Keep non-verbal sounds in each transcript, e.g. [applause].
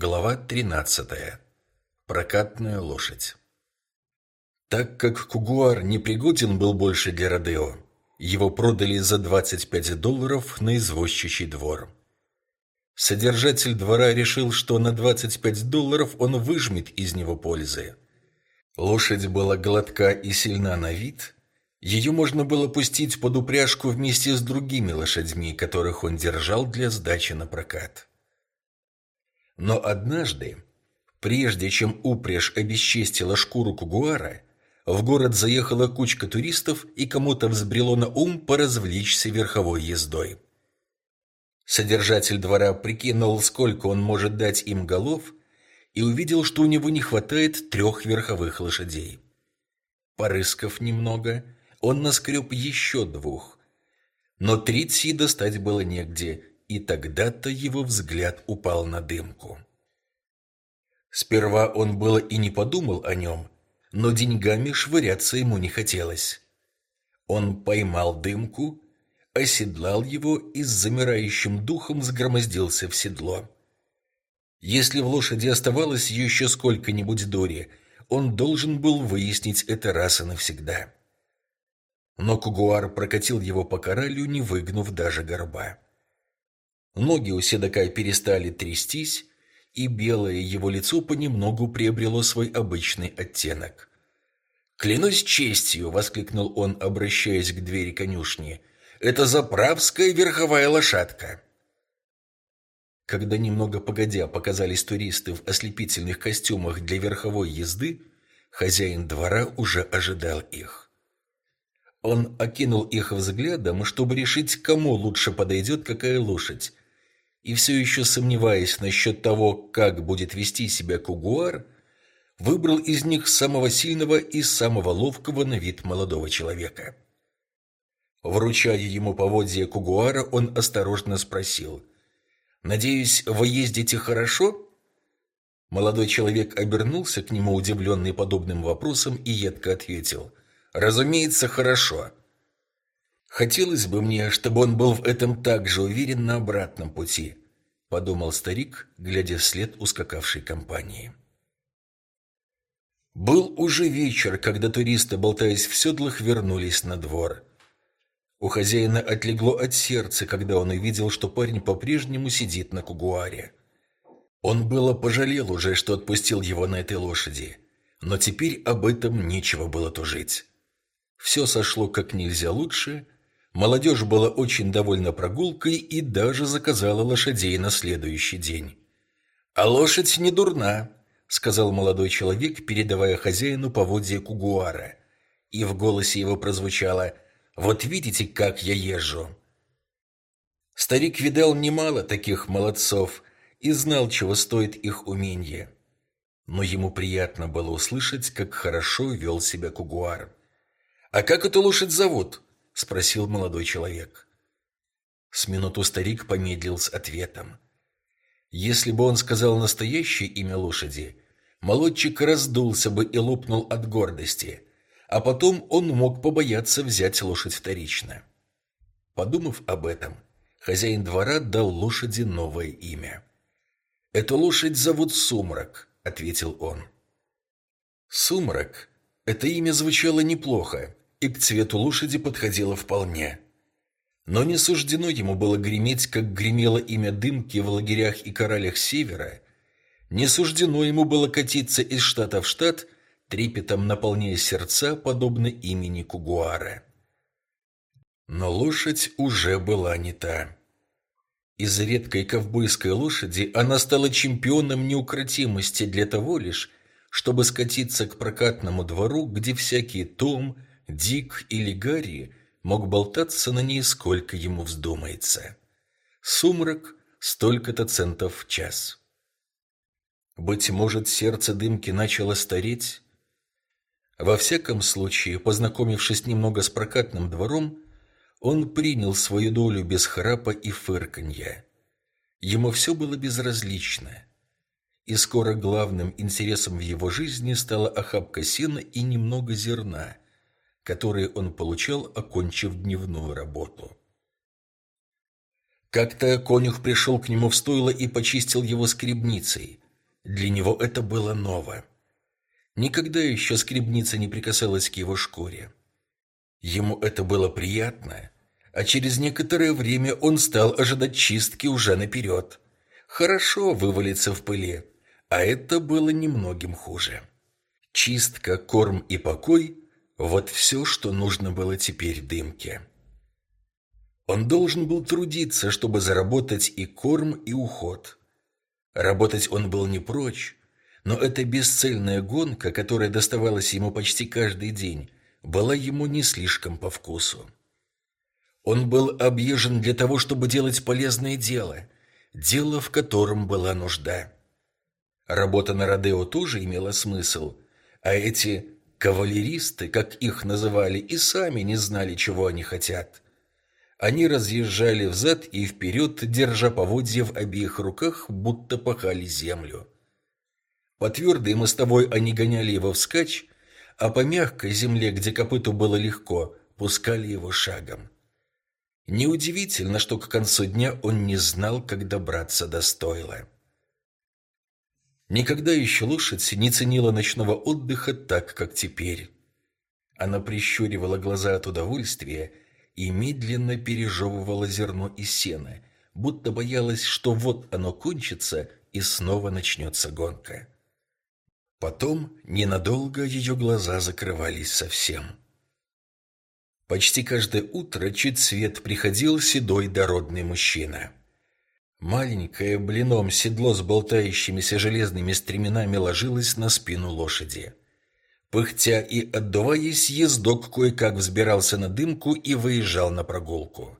Глава 13. Прокатная лошадь. Так как Кугуар не пригоден был больше для Родео, его продали за 25 долларов на извозчичий двор. Содержатель двора решил, что на 25 долларов он выжмет из него пользы. Лошадь была гладка и сильна на вид. Ее можно было пустить под упряжку вместе с другими лошадьми, которых он держал для сдачи на прокат. Но однажды, прежде чем упряжь обесчестила шкуру кугуара, в город заехала кучка туристов, и кому-то взбрело на ум поразвлечься верховой ездой. Содержатель двора прикинул, сколько он может дать им голов, и увидел, что у него не хватает трех верховых лошадей. Порыскав немного, он наскреб еще двух. Но третьей достать было негде, и тогда-то его взгляд упал на дымку. Сперва он было и не подумал о нем, но деньгами швыряться ему не хотелось. Он поймал дымку, оседлал его и с замирающим духом сгромоздился в седло. Если в лошади оставалось еще сколько-нибудь дури, он должен был выяснить это раз и навсегда. Но Кугуар прокатил его по коралю, не выгнув даже горба. Ноги у седока перестали трястись, и белое его лицо понемногу приобрело свой обычный оттенок. «Клянусь честью!» — воскликнул он, обращаясь к двери конюшни. «Это заправская верховая лошадка!» Когда немного погодя показались туристы в ослепительных костюмах для верховой езды, хозяин двора уже ожидал их. Он окинул их взглядом, чтобы решить, кому лучше подойдет какая лошадь, и все еще сомневаясь насчет того, как будет вести себя Кугуар, выбрал из них самого сильного и самого ловкого на вид молодого человека. Вручая ему поводья Кугуара, он осторожно спросил, «Надеюсь, вы ездите хорошо?» Молодой человек обернулся к нему, удивленный подобным вопросом, и едко ответил, «Разумеется, хорошо. Хотелось бы мне, чтобы он был в этом так же уверен на обратном пути, подумал старик, глядя вслед ускакавшей компании. Был уже вечер, когда туристы, болтаясь в седлах, вернулись на двор. У хозяина отлегло от сердца, когда он увидел, что парень по-прежнему сидит на кугуаре. Он было пожалел уже, что отпустил его на этой лошади, но теперь об этом нечего было тужить. Все сошло как нельзя лучше – Молодежь была очень довольна прогулкой и даже заказала лошадей на следующий день. «А лошадь не дурна», — сказал молодой человек, передавая хозяину поводья кугуара. И в голосе его прозвучало «Вот видите, как я езжу». Старик видал немало таких молодцов и знал, чего стоит их умение. Но ему приятно было услышать, как хорошо вел себя кугуар. «А как эту лошадь зовут?» — спросил молодой человек. С минуту старик помедлил с ответом. Если бы он сказал настоящее имя лошади, молодчик раздулся бы и лопнул от гордости, а потом он мог побояться взять лошадь вторично. Подумав об этом, хозяин двора дал лошади новое имя. «Эту лошадь зовут Сумрак», — ответил он. «Сумрак» — это имя звучало неплохо, и к цвету лошади подходило вполне. Но не суждено ему было греметь, как гремело имя дымки в лагерях и коралях севера, не суждено ему было катиться из штата в штат, трепетом наполняя сердца, подобно имени Кугуара. Но лошадь уже была не та. Из редкой ковбойской лошади она стала чемпионом неукротимости для того лишь, чтобы скатиться к прокатному двору, где всякий Том, Дик или Гарри мог болтаться на ней сколько ему вздумается. Сумрак – столько-то центов в час. Быть может, сердце дымки начало стареть? Во всяком случае, познакомившись немного с прокатным двором, он принял свою долю без храпа и фырканья. Ему все было безразлично. И скоро главным интересом в его жизни стала охапка сена и немного зерна – которые он получал, окончив дневную работу. Как-то конюх пришел к нему в стойло и почистил его скребницей, Для него это было ново. Никогда еще скребница не прикасалась к его шкуре. Ему это было приятно, а через некоторое время он стал ожидать чистки уже наперед. Хорошо вывалиться в пыли, а это было немногим хуже. Чистка, корм и покой – вот все, что нужно было теперь Дымке. Он должен был трудиться, чтобы заработать и корм, и уход. Работать он был не прочь, но эта бесцельная гонка, которая доставалась ему почти каждый день, была ему не слишком по вкусу. Он был объезжен для того, чтобы делать полезное дело, дело, в котором была нужда. Работа на Родео тоже имела смысл, а эти кавалеристы, как их называли, и сами не знали, чего они хотят – они разъезжали взад и вперед, держа поводья в обеих руках, будто пахали землю. По твердой мостовой они гоняли его вскачь, а по мягкой земле, где копыту было легко, пускали его шагом. Неудивительно, что к концу дня он не знал, как добраться до стойла. Никогда еще лошадь не ценила ночного отдыха так, как теперь. Она прищуривала глаза от удовольствия и медленно пережевывала зерно из сена, будто боялась, что вот оно кончится и снова начнется гонка. Потом ненадолго ее глаза закрывались совсем. Почти каждое утро чуть свет приходил седой дородный мужчина. Маленькое блином седло с болтающимися железными стременами ложилось на спину лошади. Пыхтя и отдуваясь, ездок кое-как взбирался на дымку и выезжал на прогулку.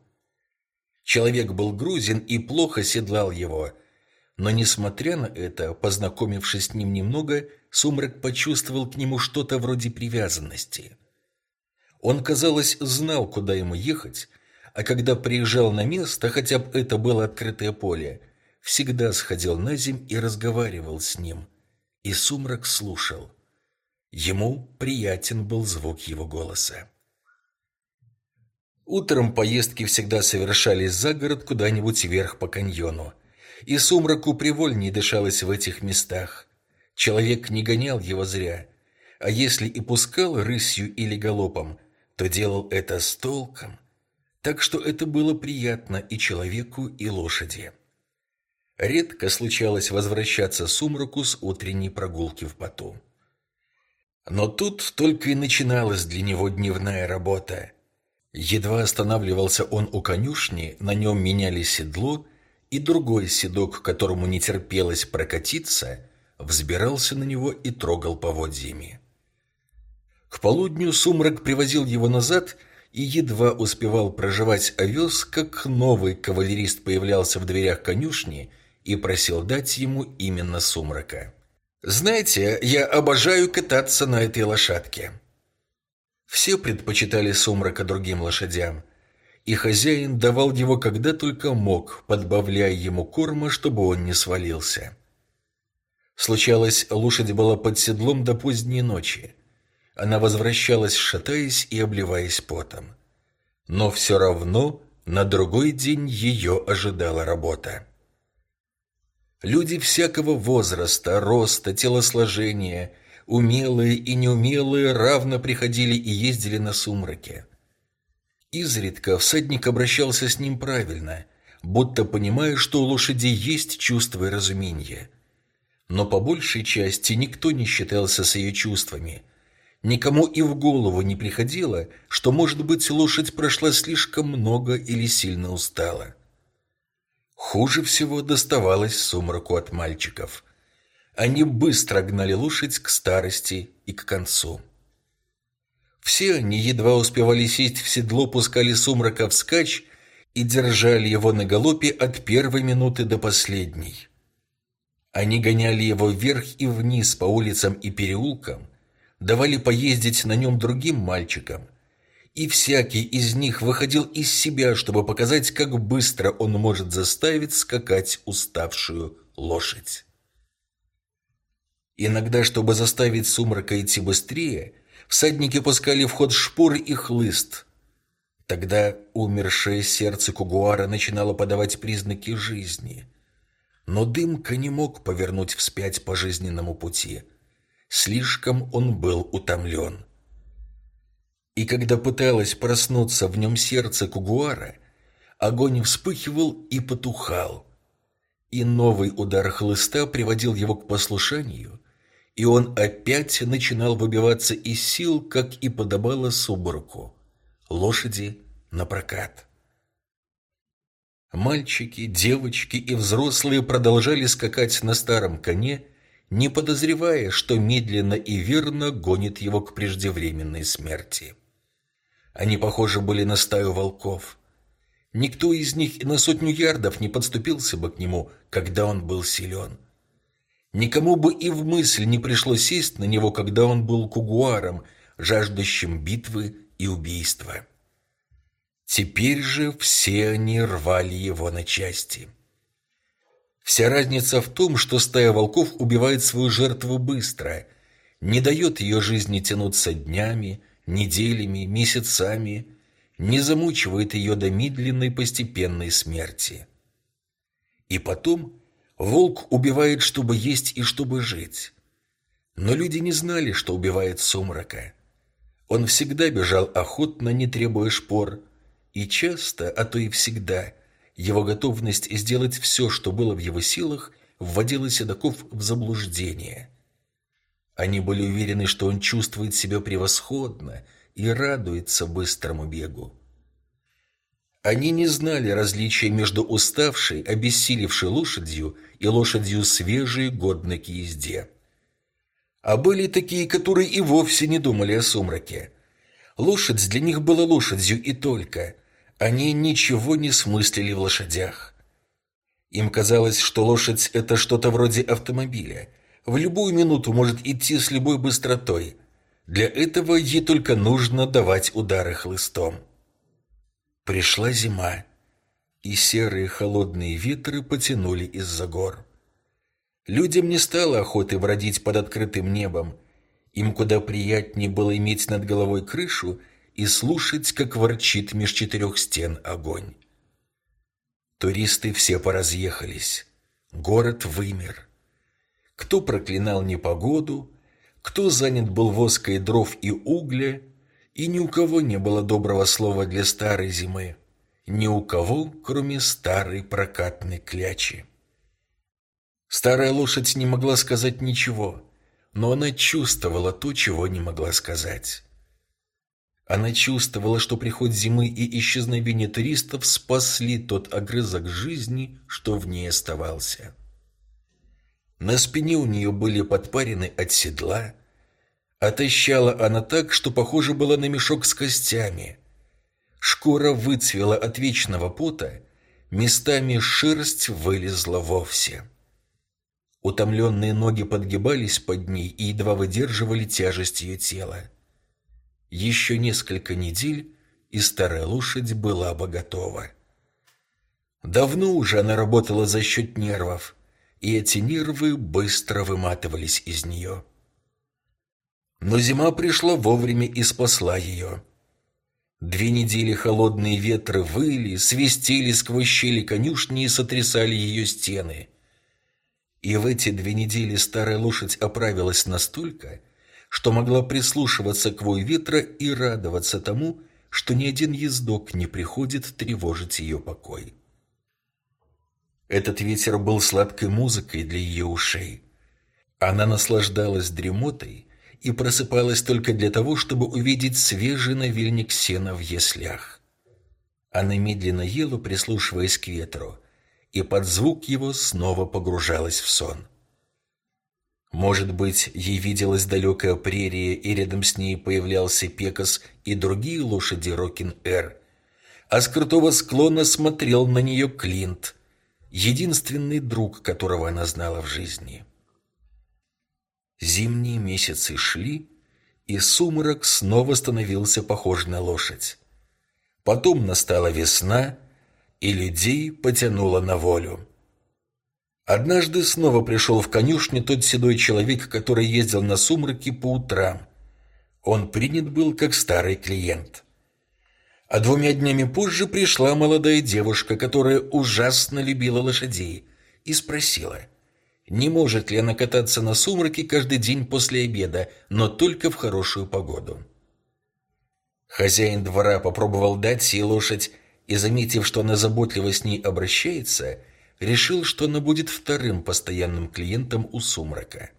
Человек был грузин и плохо седлал его, но, несмотря на это, познакомившись с ним немного, Сумрак почувствовал к нему что-то вроде привязанности. Он, казалось, знал, куда ему ехать, а когда приезжал на место, хотя бы это было открытое поле, всегда сходил на земь и разговаривал с ним. И Сумрак слушал – Ему приятен был звук его голоса. Утром поездки всегда совершались за город куда-нибудь вверх по каньону. И сумраку привольней дышалось в этих местах. Человек не гонял его зря. А если и пускал рысью или галопом, то делал это с толком. Так что это было приятно и человеку, и лошади. Редко случалось возвращаться сумраку с утренней прогулки в поту. Но тут только и начиналась для него дневная работа. Едва останавливался он у конюшни, на нем меняли седло, и другой седок, которому не терпелось прокатиться, взбирался на него и трогал поводьями. К полудню сумрак привозил его назад и едва успевал проживать овес, как новый кавалерист появлялся в дверях конюшни и просил дать ему именно сумрака. Знаете, я обожаю кататься на этой лошадке. Все предпочитали сумрака другим лошадям, и хозяин давал его когда только мог, подбавляя ему корма, чтобы он не свалился. Случалось, лошадь была под седлом до поздней ночи. Она возвращалась, шатаясь и обливаясь потом. Но все равно на другой день ее ожидала работа. Люди всякого возраста, роста, телосложения, умелые и неумелые, равно приходили и ездили на сумраке. Изредка всадник обращался с ним правильно, будто понимая, что у лошади есть чувство и разумение. Но по большей части никто не считался с ее чувствами. Никому и в голову не приходило, что, может быть, лошадь прошла слишком много или сильно устала. Хуже всего доставалось сумраку от мальчиков. Они быстро гнали лошадь к старости и к концу. Все они едва успевали сесть в седло, пускали сумрака вскачь и держали его на галопе от первой минуты до последней. Они гоняли его вверх и вниз по улицам и переулкам, давали поездить на нем другим мальчикам – и всякий из них выходил из себя, чтобы показать, как быстро он может заставить скакать уставшую лошадь. Иногда, чтобы заставить сумрака идти быстрее, всадники пускали в ход шпоры и хлыст. Тогда умершее сердце Кугуара начинало подавать признаки жизни. Но Дымка не мог повернуть вспять по жизненному пути. Слишком он был утомлен. И когда пыталось проснуться в нем сердце Кугуара, огонь вспыхивал и потухал. И новый удар хлыста приводил его к послушанию, и он опять начинал выбиваться из сил, как и подобало суборку. Лошади на прокат. Мальчики, девочки и взрослые продолжали скакать на старом коне, не подозревая, что медленно и верно гонит его к преждевременной смерти. Они похожи были на стаю волков. Никто из них и на сотню ярдов не подступился бы к нему, когда он был силен. Никому бы и в мысль не пришло сесть на него, когда он был кугуаром, жаждущим битвы и убийства. Теперь же все они рвали его на части. Вся разница в том, что стая волков убивает свою жертву быстро, не дает ее жизни тянуться днями, неделями, месяцами, не замучивает ее до медленной постепенной смерти. И потом волк убивает, чтобы есть и чтобы жить. Но люди не знали, что убивает сумрака. Он всегда бежал охотно, не требуя шпор, и часто, а то и всегда, его готовность сделать все, что было в его силах, вводила седаков в заблуждение – они были уверены, что он чувствует себя превосходно и радуется быстрому бегу. Они не знали различия между уставшей, обессилевшей лошадью и лошадью свежей, годной к езде. А были такие, которые и вовсе не думали о сумраке. Лошадь для них была лошадью и только. Они ничего не смыслили в лошадях. Им казалось, что лошадь – это что-то вроде автомобиля – в любую минуту может идти с любой быстротой. Для этого ей только нужно давать удары хлыстом. Пришла зима, и серые холодные ветры потянули из-за гор. Людям не стало охоты бродить под открытым небом. Им куда приятнее было иметь над головой крышу и слушать, как ворчит меж четырех стен огонь. Туристы все поразъехались. Город вымер. Кто проклинал непогоду, кто занят был воской дров и угля, и ни у кого не было доброго слова для старой зимы, ни у кого, кроме старой прокатной клячи. Старая лошадь не могла сказать ничего, но она чувствовала то, чего не могла сказать. Она чувствовала, что приход зимы и исчезновение туристов спасли тот огрызок жизни, что в ней оставался. На спине у нее были подпарены от седла. Отощала она так, что похоже было на мешок с костями. Шкура выцвела от вечного пота, местами шерсть вылезла вовсе. Утомленные ноги подгибались под ней и едва выдерживали тяжесть ее тела. Еще несколько недель, и старая лошадь была бы готова. Давно уже она работала за счет нервов, и эти нервы быстро выматывались из нее. Но зима пришла вовремя и спасла ее. Две недели холодные ветры выли, свистели сквозь щели конюшни и сотрясали ее стены. И в эти две недели старая лошадь оправилась настолько, что могла прислушиваться к вой ветра и радоваться тому, что ни один ездок не приходит тревожить ее покой. Этот ветер был сладкой музыкой для ее ушей. Она наслаждалась дремотой и просыпалась только для того, чтобы увидеть свежий навильник сена в яслях. Она медленно ела, прислушиваясь к ветру, и под звук его снова погружалась в сон. Может быть, ей виделась далекая прерия, и рядом с ней появлялся Пекас и другие лошади Рокин-Эр, а с крутого склона смотрел на нее Клинт – единственный друг, которого она знала в жизни. Зимние месяцы шли, и сумрак снова становился похож на лошадь. Потом настала весна, и людей потянуло на волю. Однажды снова пришел в конюшню тот седой человек, который ездил на сумраке по утрам. Он принят был как старый клиент. А двумя днями позже пришла молодая девушка, которая ужасно любила лошадей и спросила, не может ли она кататься на сумраке каждый день после обеда, но только в хорошую погоду. Хозяин двора попробовал дать ей лошадь и, заметив, что она заботливо с ней обращается, решил, что она будет вторым постоянным клиентом у сумрака.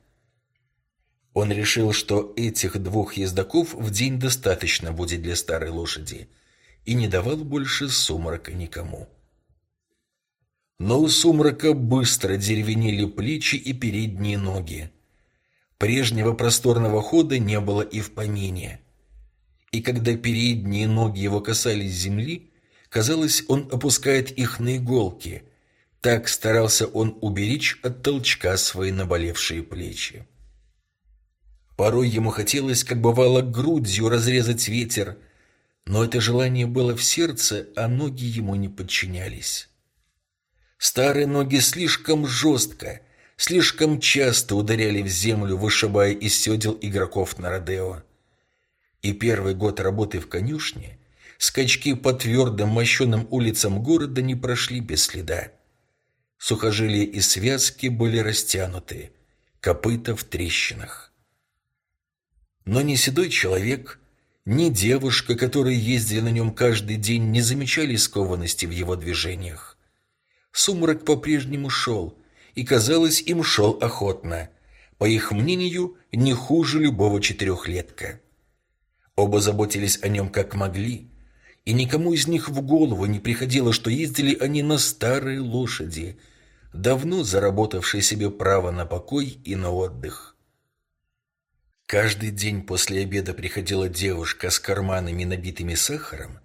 Он решил, что этих двух ездаков в день достаточно будет для старой лошади, и не давал больше сумрака никому. Но у сумрака быстро деревенели плечи и передние ноги. Прежнего просторного хода не было и в помине. И когда передние ноги его касались земли, казалось, он опускает их на иголки. Так старался он уберечь от толчка свои наболевшие плечи. Порой ему хотелось, как бывало, грудью разрезать ветер, но это желание было в сердце, а ноги ему не подчинялись. Старые ноги слишком жестко, слишком часто ударяли в землю, вышибая из седел игроков на Родео. И первый год работы в конюшне скачки по твердым мощеным улицам города не прошли без следа. Сухожилия и связки были растянуты, копыта в трещинах. Но ни седой человек, ни девушка, которые ездили на нем каждый день, не замечали скованности в его движениях. Сумрак по-прежнему шел, и, казалось, им шел охотно. По их мнению, не хуже любого четырехлетка. Оба заботились о нем как могли, и никому из них в голову не приходило, что ездили они на старой лошади, давно заработавшей себе право на покой и на отдых. Каждый день после обеда приходила девушка с карманами, набитыми сахаром,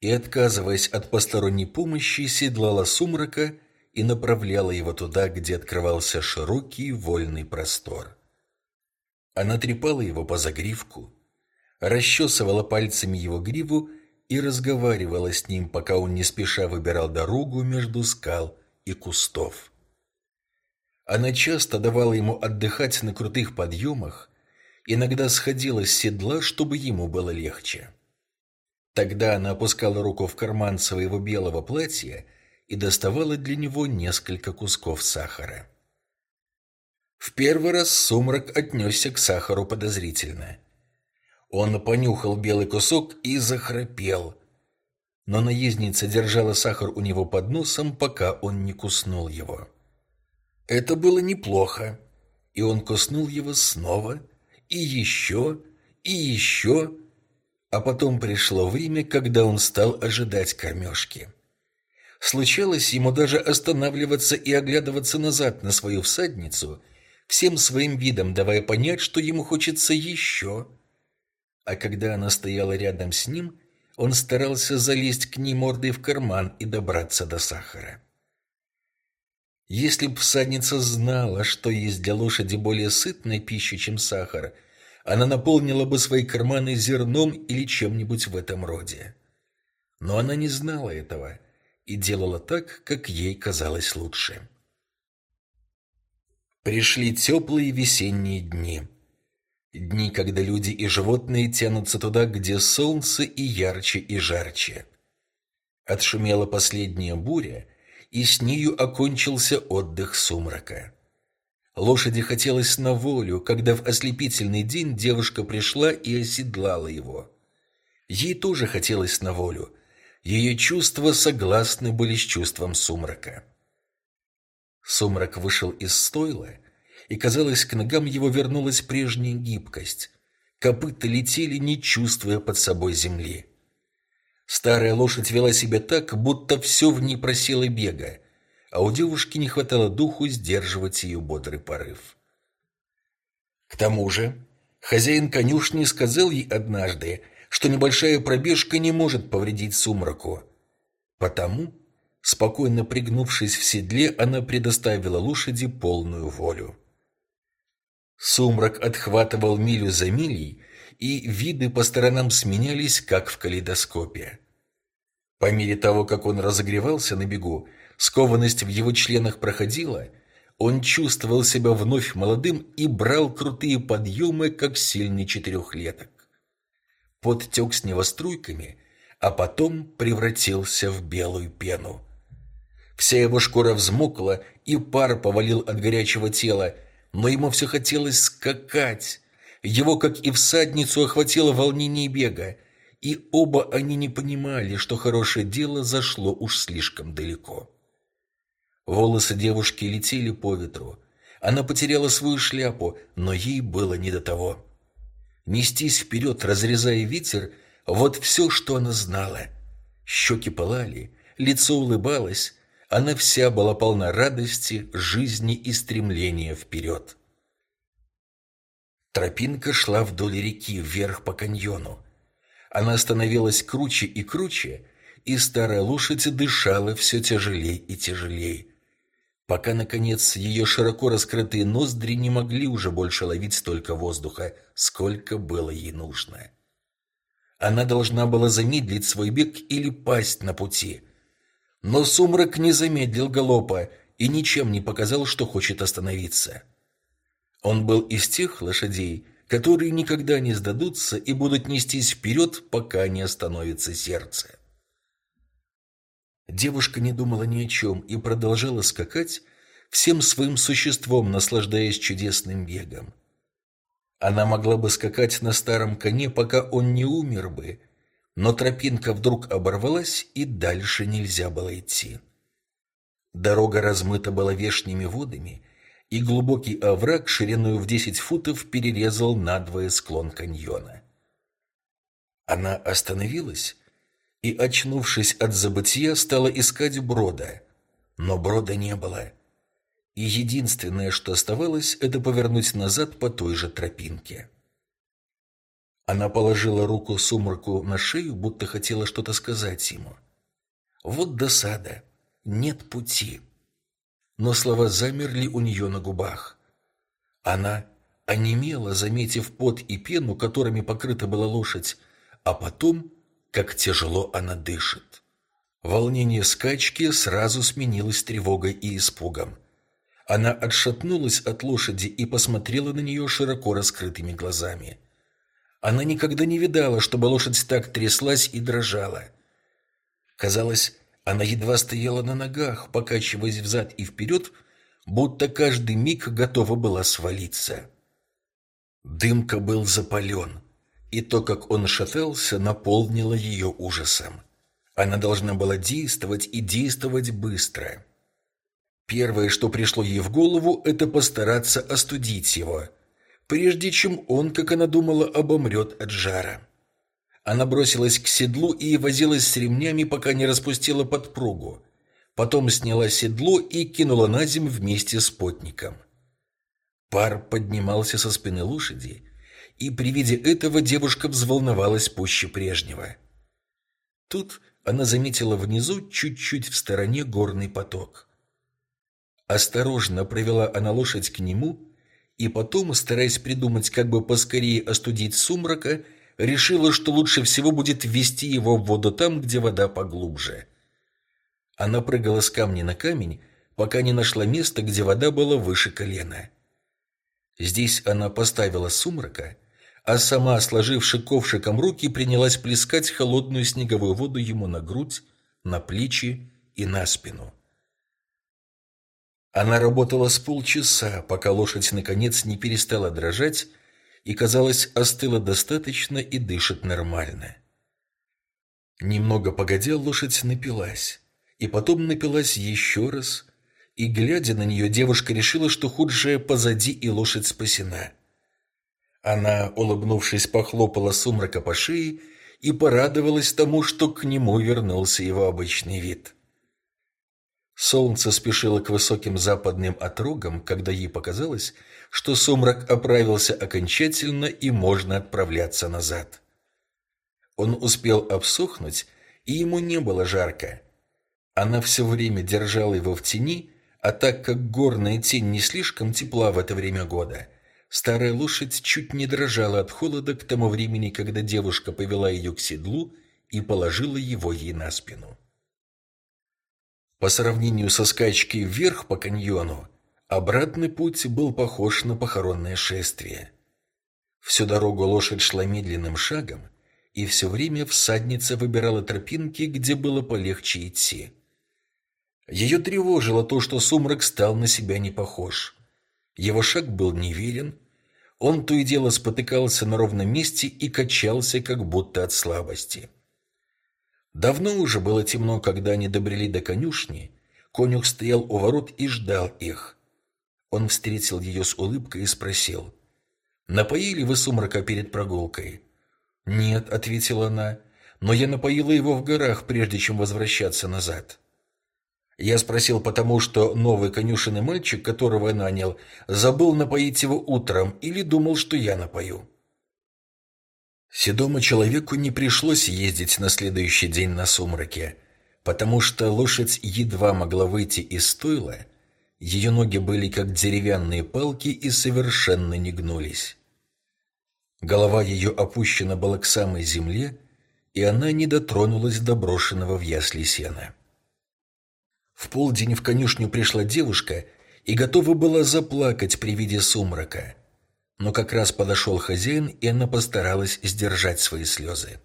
и, отказываясь от посторонней помощи, седлала сумрака и направляла его туда, где открывался широкий вольный простор. Она трепала его по загривку, расчесывала пальцами его гриву и разговаривала с ним, пока он не спеша выбирал дорогу между скал и кустов. Она часто давала ему отдыхать на крутых подъемах, иногда сходила с седла, чтобы ему было легче. Тогда она опускала руку в карман своего белого платья и доставала для него несколько кусков сахара. В первый раз сумрак отнесся к сахару подозрительно. Он понюхал белый кусок и захрапел. Но наездница держала сахар у него под носом, пока он не куснул его. Это было неплохо, и он куснул его снова и еще, и еще, а потом пришло время, когда он стал ожидать кормежки. Случалось ему даже останавливаться и оглядываться назад на свою всадницу, всем своим видом давая понять, что ему хочется еще. А когда она стояла рядом с ним, он старался залезть к ней мордой в карман и добраться до сахара. Если б всадница знала, что есть для лошади более сытная пища, чем сахар, она наполнила бы свои карманы зерном или чем-нибудь в этом роде. Но она не знала этого и делала так, как ей казалось лучше. Пришли теплые весенние дни. Дни, когда люди и животные тянутся туда, где солнце и ярче и жарче. Отшумела последняя буря, и с нею окончился отдых сумрака. Лошади хотелось на волю, когда в ослепительный день девушка пришла и оседлала его. Ей тоже хотелось на волю. Ее чувства согласны были с чувством сумрака. Сумрак вышел из стойла, и, казалось, к ногам его вернулась прежняя гибкость. Копыта летели, не чувствуя под собой земли. Старая лошадь вела себя так, будто все в ней просило бега, а у девушки не хватало духу сдерживать ее бодрый порыв. К тому же, хозяин конюшни сказал ей однажды, что небольшая пробежка не может повредить сумраку. Потому, спокойно пригнувшись в седле, она предоставила лошади полную волю. Сумрак отхватывал милю за милей, и виды по сторонам сменялись, как в калейдоскопе. По мере того, как он разогревался на бегу, скованность в его членах проходила, он чувствовал себя вновь молодым и брал крутые подъемы, как сильный четырехлеток. Пот тек с него струйками, а потом превратился в белую пену. Вся его шкура взмокла, и пар повалил от горячего тела, но ему все хотелось скакать. Его, как и всадницу, охватило волнение бега, и оба они не понимали, что хорошее дело зашло уж слишком далеко. Волосы девушки летели по ветру. Она потеряла свою шляпу, но ей было не до того. Нестись вперед, разрезая ветер, вот все, что она знала. Щеки пылали, лицо улыбалось, она вся была полна радости, жизни и стремления вперед. Тропинка шла вдоль реки, вверх по каньону. Она становилась круче и круче, и старая лошадь дышала все тяжелей и тяжелей, пока, наконец, ее широко раскрытые ноздри не могли уже больше ловить столько воздуха, сколько было ей нужно. Она должна была замедлить свой бег или пасть на пути – но сумрак не замедлил галопа и ничем не показал, что хочет остановиться. Он был из тех лошадей, которые никогда не сдадутся и будут нестись вперед, пока не остановится сердце. Девушка не думала ни о чем и продолжала скакать, всем своим существом наслаждаясь чудесным бегом. Она могла бы скакать на старом коне, пока он не умер бы, но тропинка вдруг оборвалась, и дальше нельзя было идти. Дорога размыта была вешними водами, и глубокий овраг шириной в десять футов перерезал надвое склон каньона. Она остановилась и, очнувшись от забытия, стала искать брода, но брода не было. И единственное, что оставалось, это повернуть назад по той же тропинке. Она положила руку сумраку на шею, будто хотела что-то сказать ему. Вот досада. Нет пути. Но слова замерли у нее на губах. Она онемела, заметив пот и пену, которыми покрыта была лошадь, а потом, как тяжело она дышит. Волнение скачки сразу сменилось тревогой и испугом. Она отшатнулась от лошади и посмотрела на нее широко раскрытыми глазами. Она никогда не видала, чтобы лошадь так тряслась и дрожала. Казалось, она едва стояла на ногах, покачиваясь взад и вперед, будто каждый миг готова была свалиться. Дымка был запален, и то, как он шатался, наполнило ее ужасом. Она должна была действовать и действовать быстро. Первое, что пришло ей в голову, это постараться остудить его – прежде чем он, как она думала, обомрет от жара. Она бросилась к седлу и возилась с ремнями, пока не распустила подпругу. Потом сняла седло и кинула на землю вместе с потником. Пар поднимался со спины лошади, и при виде этого девушка взволновалась пуще прежнего. Тут она заметила внизу, чуть-чуть в стороне, горный поток. Осторожно провела она лошадь к нему и потом, стараясь придумать, как бы поскорее остудить сумрака, решила, что лучше всего будет ввести его в воду там, где вода поглубже. Она прыгала с камня на камень, пока не нашла место, где вода была выше колена. Здесь она поставила сумрака, а сама, сложивши ковшиком руки, принялась плескать холодную снеговую воду ему на грудь, на плечи и на спину. Она работала с полчаса, пока лошадь наконец не перестала дрожать и, казалось, остыла достаточно и дышит нормально. Немного погодя, лошадь напилась, и потом напилась еще раз, и, глядя на нее, девушка решила, что худшее позади и лошадь спасена. Она, улыбнувшись, похлопала сумрака по шее и порадовалась тому, что к нему вернулся его обычный вид. Солнце спешило к высоким западным отрогам, когда ей показалось, что сумрак оправился окончательно и можно отправляться назад. Он успел обсохнуть, и ему не было жарко. Она все время держала его в тени, а так как горная тень не слишком тепла в это время года, старая лошадь чуть не дрожала от холода к тому времени, когда девушка повела ее к седлу и положила его ей на спину. По сравнению со скачки вверх по каньону, обратный путь был похож на похоронное шествие. Всю дорогу лошадь шла медленным шагом, и все время всадница выбирала тропинки, где было полегче идти. Ее тревожило то, что сумрак стал на себя не похож. Его шаг был неверен, он то и дело спотыкался на ровном месте и качался, как будто от слабости. Давно уже было темно, когда они добрели до конюшни. Конюх стоял у ворот и ждал их. Он встретил ее с улыбкой и спросил. «Напоили вы сумрака перед прогулкой?» «Нет», — ответила она, — «но я напоила его в горах, прежде чем возвращаться назад». Я спросил потому, что новый конюшенный мальчик, которого я нанял, забыл напоить его утром или думал, что я напою. Седому человеку не пришлось ездить на следующий день на сумраке, потому что лошадь едва могла выйти из стойла, ее ноги были как деревянные палки и совершенно не гнулись. Голова ее опущена была к самой земле, и она не дотронулась до брошенного в ясли сена. В полдень в конюшню пришла девушка и готова была заплакать при виде сумрака. Но как раз подошел хозяин, и она постаралась сдержать свои слезы.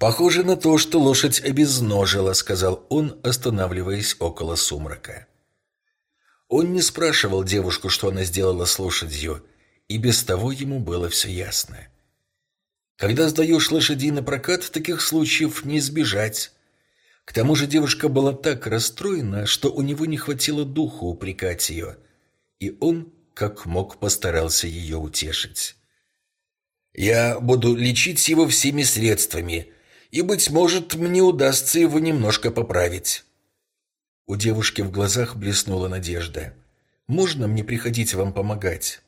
«Похоже на то, что лошадь обезножила», — сказал он, останавливаясь около сумрака. Он не спрашивал девушку, что она сделала с лошадью, и без того ему было все ясно. Когда сдаешь лошадей на прокат, таких случаев не избежать. К тому же девушка была так расстроена, что у него не хватило духу упрекать ее, и он, как мог, постарался ее утешить. «Я буду лечить его всеми средствами, и, быть может, мне удастся его немножко поправить». У девушки в глазах блеснула надежда. «Можно мне приходить вам помогать?»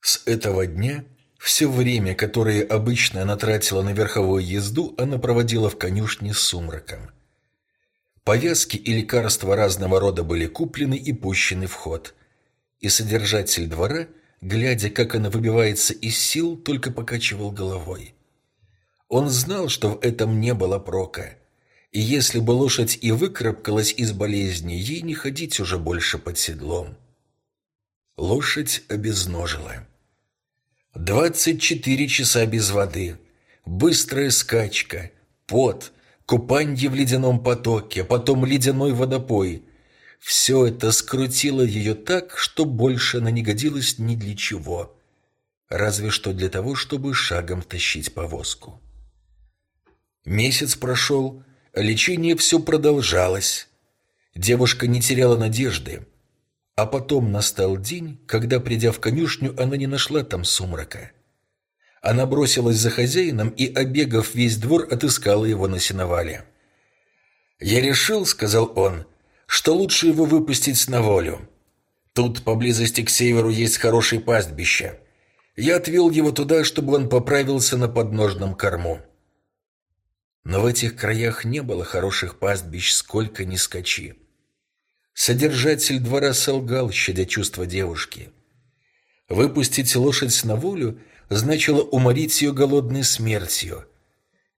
С этого дня все время, которое обычно она тратила на верховую езду, она проводила в конюшне с сумраком. Повязки и лекарства разного рода были куплены и пущены в ход. И содержатель двора, глядя, как она выбивается из сил, только покачивал головой. Он знал, что в этом не было прока. И если бы лошадь и выкарабкалась из болезни, ей не ходить уже больше под седлом. Лошадь обезножила. Двадцать четыре часа без воды, быстрая скачка, пот, купанье в ледяном потоке, потом ледяной водопой. Все это скрутило ее так, что больше она не годилась ни для чего, разве что для того, чтобы шагом тащить повозку. Месяц прошел, лечение все продолжалось. Девушка не теряла надежды. А потом настал день, когда, придя в конюшню, она не нашла там сумрака. Она бросилась за хозяином и, обегав весь двор, отыскала его на сеновале. «Я решил, — сказал он, — что лучше его выпустить на волю. Тут, поблизости к северу, есть хорошее пастбище. Я отвел его туда, чтобы он поправился на подножном корму. Но в этих краях не было хороших пастбищ, сколько ни скачи. Содержатель двора солгал, щадя чувства девушки. Выпустить лошадь на волю значило уморить ее голодной смертью,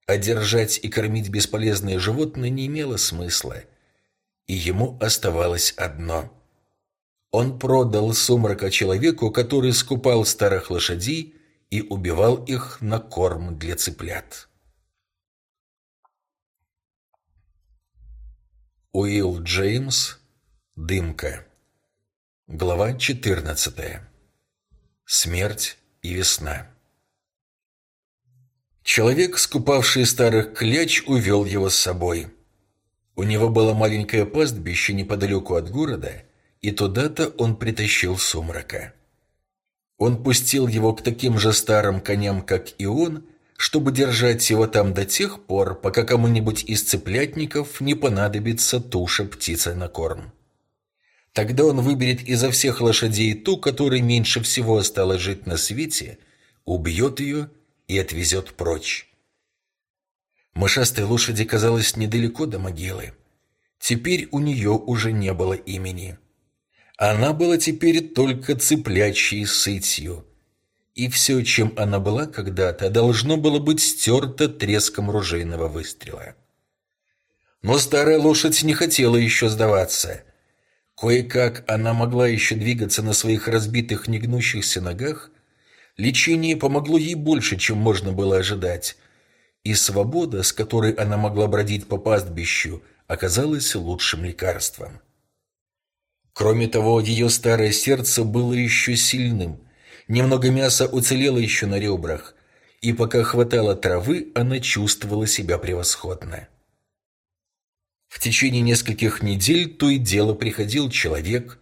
а держать и кормить бесполезные животные не имело смысла, и ему оставалось одно. Он продал сумрака человеку, который скупал старых лошадей и убивал их на корм для цыплят. Уилл Джеймс Дымка. Глава 14. Смерть и весна. Человек, скупавший старых кляч, увел его с собой. У него было маленькое пастбище неподалеку от города, и туда-то он притащил сумрака. Он пустил его к таким же старым коням, как и он, чтобы держать его там до тех пор, пока кому-нибудь из цыплятников не понадобится туша птицы на корм. Тогда он выберет изо всех лошадей ту, которой меньше всего осталось жить на свете, убьет ее и отвезет прочь. Мышастой лошади казалось недалеко до могилы. Теперь у нее уже не было имени. Она была теперь только цыплячьей сытью. И все, чем она была когда-то, должно было быть стерто треском ружейного выстрела. Но старая лошадь не хотела еще сдаваться – Кое-как она могла еще двигаться на своих разбитых негнущихся ногах. Лечение помогло ей больше, чем можно было ожидать. И свобода, с которой она могла бродить по пастбищу, оказалось лучшим лекарством. Кроме того, ее старое сердце было еще сильным. Немного мяса уцелело еще на ребрах, и пока хватало травы, она чувствовала себя превосходно. В течение нескольких недель то и дело приходил человек,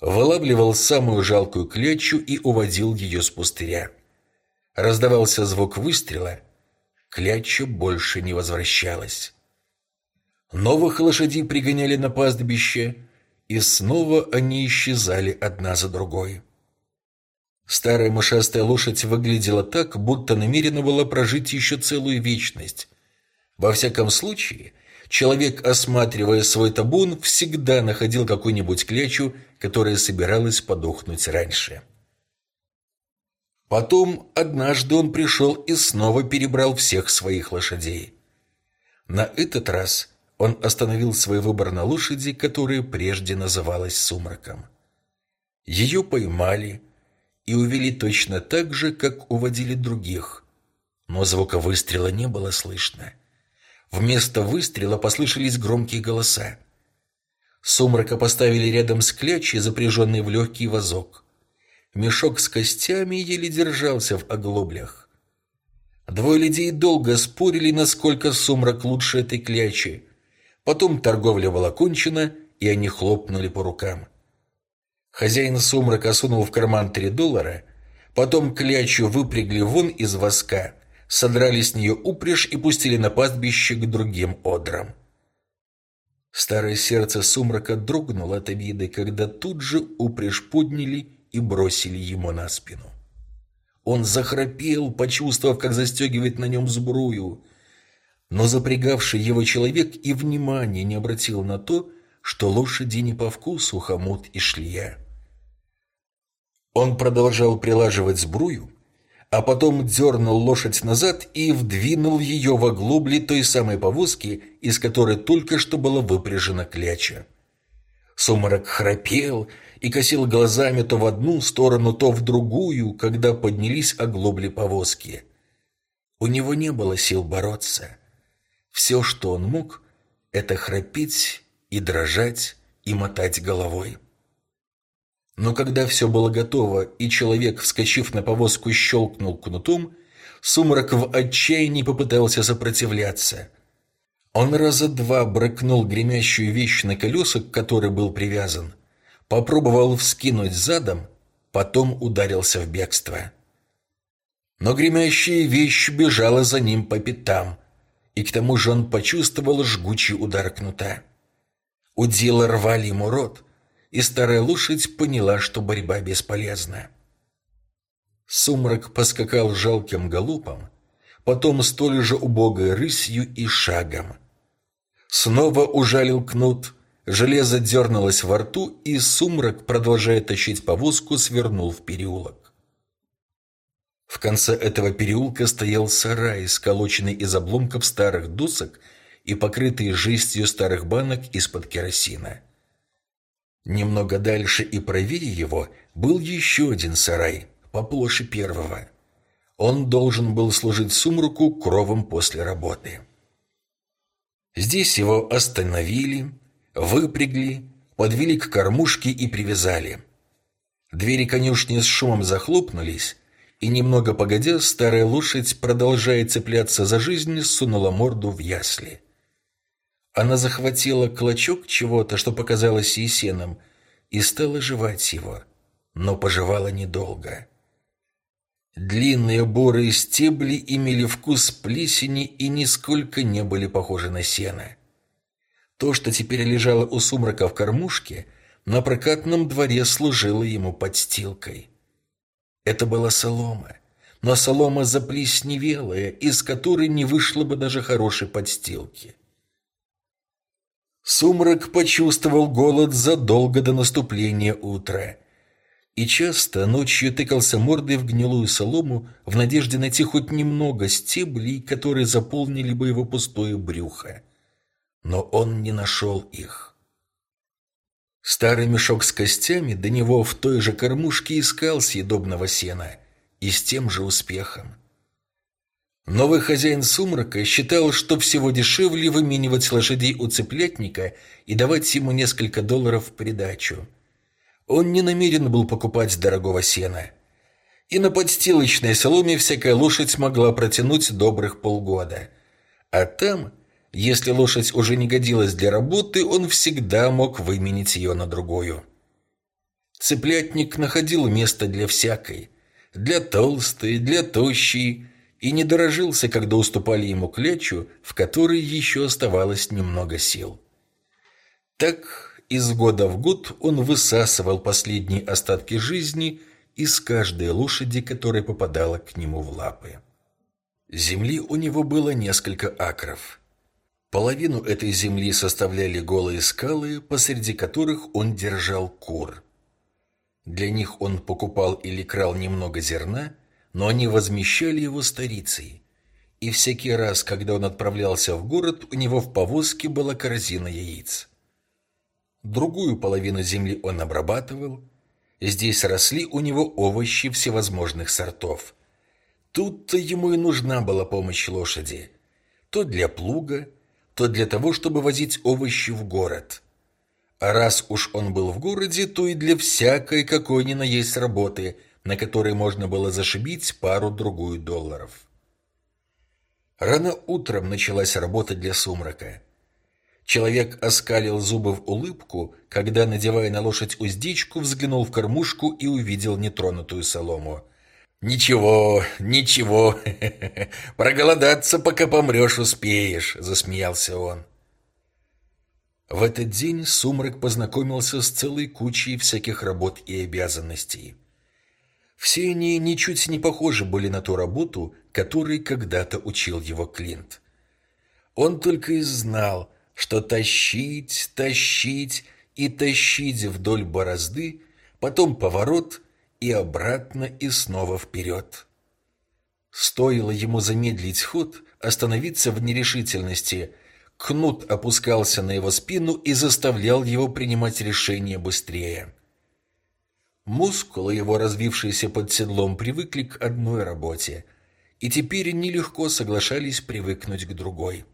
вылавливал самую жалкую клячу и уводил ее с пустыря. Раздавался звук выстрела, кляча больше не возвращалась. Новых лошадей пригоняли на пастбище, и снова они исчезали одна за другой. Старая мышастая лошадь выглядела так, будто намерена была прожить еще целую вечность. Во всяком случае, человек, осматривая свой табун, всегда находил какую-нибудь клячу, которая собиралась подохнуть раньше. Потом однажды он пришел и снова перебрал всех своих лошадей. На этот раз он остановил свой выбор на лошади, которая прежде называлась Сумраком. Ее поймали и увели точно так же, как уводили других, но звука выстрела не было слышно. Вместо выстрела послышались громкие голоса. Сумрака поставили рядом с клячей, запряженной в легкий вазок. Мешок с костями еле держался в оглоблях. Двое людей долго спорили, насколько сумрак лучше этой клячи. Потом торговля была кончена, и они хлопнули по рукам. Хозяин сумрака сунул в карман три доллара, потом клячу выпрягли вон из воска, содрали с нее упряжь и пустили на пастбище к другим одрам. Старое сердце сумрака дрогнуло от обиды, когда тут же упряжь подняли и бросили ему на спину. Он захрапел, почувствовав, как застегивает на нем сбрую, но запрягавший его человек и внимания не обратил на то, что лошади не по вкусу хомут и шлия. Он продолжал прилаживать сбрую, а потом дернул лошадь назад и вдвинул ее в оглобли той самой повозки, из которой только что была выпряжена кляча. Сумрак храпел и косил глазами то в одну сторону, то в другую, когда поднялись оглобли повозки. У него не было сил бороться. Все, что он мог, это храпеть и дрожать и мотать головой. Но когда все было готово, и человек, вскочив на повозку, щелкнул кнутом, Сумрак в отчаянии попытался сопротивляться. Он раза два брыкнул гремящую вещь на колеса, к которой был привязан, попробовал вскинуть задом, потом ударился в бегство. Но гремящая вещь бежала за ним по пятам, и к тому же он почувствовал жгучий удар кнута. Удила рвали ему рот, и старая лошадь поняла, что борьба бесполезна. Сумрак поскакал жалким галупом, потом столь же убогой рысью и шагом. Снова ужалил кнут, железо дернулось во рту, и сумрак, продолжая тащить повозку, свернул в переулок. В конце этого переулка стоял сарай, сколоченный из обломков старых досок и покрытый жестью старых банок из-под керосина. Немного дальше и правее его был еще один сарай, поплоше первого. Он должен был служить сумраку кровом после работы. Здесь его остановили, выпрягли, подвели к кормушке и привязали. Двери конюшни с шумом захлопнулись, и немного погодя старая лошадь, продолжая цепляться за жизнь, сунула морду в ясли. Она захватила клочок чего-то, что показалось ей сеном, и стала жевать его, но пожевала недолго. Длинные бурые стебли имели вкус плесени и нисколько не были похожи на сено. То, что теперь лежало у сумрака в кормушке, на прокатном дворе служило ему подстилкой. Это была солома, но солома заплесневелая, из которой не вышло бы даже хорошей подстилки. Сумрак почувствовал голод задолго до наступления утра. И часто ночью тыкался мордой в гнилую солому в надежде найти хоть немного стеблей, которые заполнили бы его пустое брюхо. Но он не нашел их. Старый мешок с костями до него в той же кормушке искал съедобного сена, и с тем же успехом. Новый хозяин сумрака считал, что всего дешевле выменивать лошадей у цыплятника и давать ему несколько долларов в придачу. Он не намерен был покупать дорогого сена. И на подстилочной соломе всякая лошадь могла протянуть добрых полгода. А там, если лошадь уже не годилась для работы, он всегда мог выменить ее на другую. Цыплятник находил место для всякой. Для толстой, для тощей, и не дорожился, когда уступали ему клячу, в которой еще оставалось немного сил. Так из года в год он высасывал последние остатки жизни из каждой лошади, которая попадала к нему в лапы. Земли у него было несколько акров. Половину этой земли составляли голые скалы, посреди которых он держал кур. Для них он покупал или крал немного зерна – но они возмещали его старицей. И всякий раз, когда он отправлялся в город, у него в повозке была корзина яиц. Другую половину земли он обрабатывал. Здесь росли у него овощи всевозможных сортов. Тут-то ему и нужна была помощь лошади. То для плуга, то для того, чтобы возить овощи в город. А раз уж он был в городе, то и для всякой какой ни на есть работы, на которой можно было зашибить пару-другую долларов. Рано утром началась работа для сумрака. Человек оскалил зубы в улыбку, когда, надевая на лошадь уздечку, взглянул в кормушку и увидел нетронутую солому. «Ничего, ничего, [laughs] проголодаться, пока помрешь, успеешь», — засмеялся он. В этот день Сумрак познакомился с целой кучей всяких работ и обязанностей. Все они ничуть не похожи были на ту работу, которой когда-то учил его Клинт. Он только и знал, что тащить, тащить и тащить вдоль борозды, потом поворот и обратно и снова вперед. Стоило ему замедлить ход, остановиться в нерешительности, кнут опускался на его спину и заставлял его принимать решение быстрее. Мускулы его, развившиеся под седлом, привыкли к одной работе, и теперь нелегко соглашались привыкнуть к другой.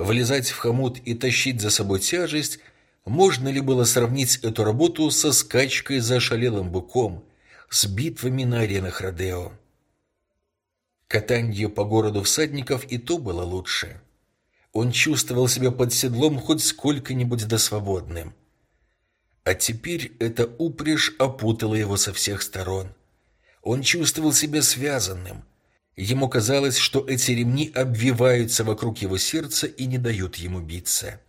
Влезать в хомут и тащить за собой тяжесть можно ли было сравнить эту работу со скачкой за шалелым быком, с битвами на аренах Родео? Катанье по городу всадников и то было лучше. Он чувствовал себя под седлом хоть сколько-нибудь да свободным. А теперь эта упряжь опутала его со всех сторон. Он чувствовал себя связанным. Ему казалось, что эти ремни обвиваются вокруг его сердца и не дают ему биться.